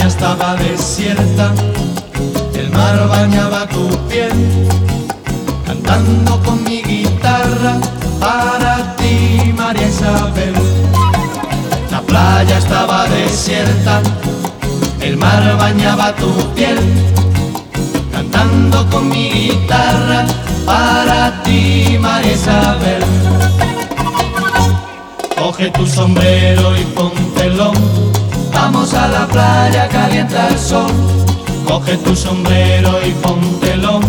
estaba desierta, el mar bañaba tu piel, cantando con mi guitarra para ti, María Isabel. La playa estaba desierta, el mar bañaba tu piel, cantando con mi guitarra para ti, María Isabel. Coge tu sombrero y póntelo, vamos a la playa, calienta el sol. Coge tu sombrero y póntelo,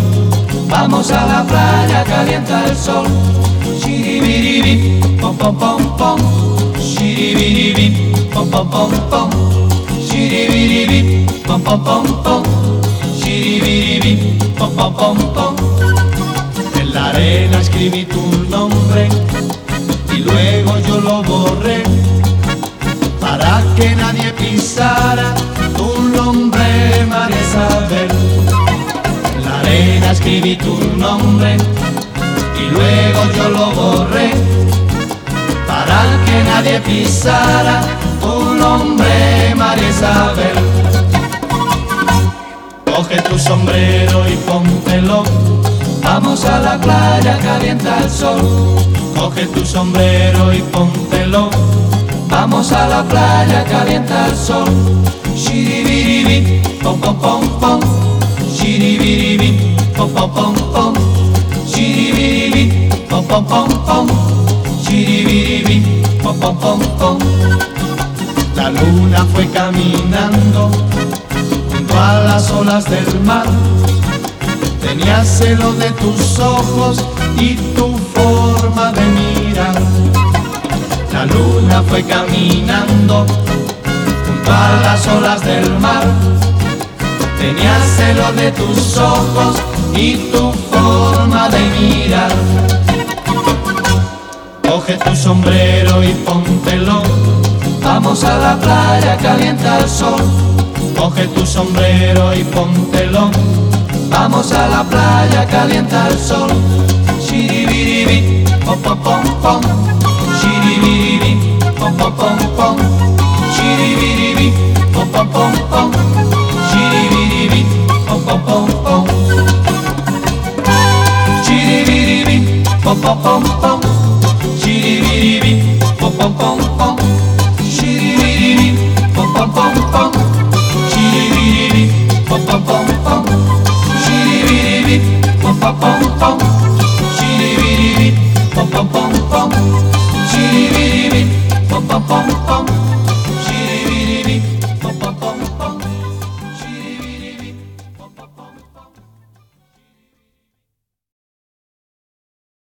vamos a la playa, calienta el sol. Shiribiribi, pom pom pom pom, shiribiribi, pom pom pom pom, shiribiribi, pom pom pom pom, shiribiribi, pom pom pom pom. En la arena escribí tu nombre y luego yo lo borré para que nadie pisara tu nombre, María Isabel. La arena escribí tu nombre y luego yo lo borré para que nadie pisara tu nombre, María Isabel. Coge tu sombrero y póntelo, vamos a la playa, calienta el sol. Coge tu sombrero y póntelo, vamos a la playa, calienta el sol. Shiribiribi, pom pom pom pom, shiribiribi, pom pom pom pom, shiribiribi, pom pom pom pom, shiribiribi, pom pom pom pom. La luna fue caminando junto a las olas del mar. Tenía celo de tus ojos y tu forma de mirar. La luna fue caminando junto a las olas del mar. Tenía celo de tus ojos y tu forma de mirar. Coge tu sombrero y póntelo. Vamos a la playa, calienta el sol. Coge tu sombrero y póntelo. Vamos a la playa, calienta el sol. Shiribiribi, pom pom pom pom. Pom pom pom pom. Shiribiribi, pom pom pom pom. Shiribiribi, pom pom pom pom. Shiribiribi, pom pom pom pom. Shiribiribi, pom pom pom pom. Shiribiribi, pom pom pom pom. Shiribiribi, pom pom pom pom. Shiribiribi, pom pom pom pom. Shiribiribi, pom pom pom pom. pom pom pom pom.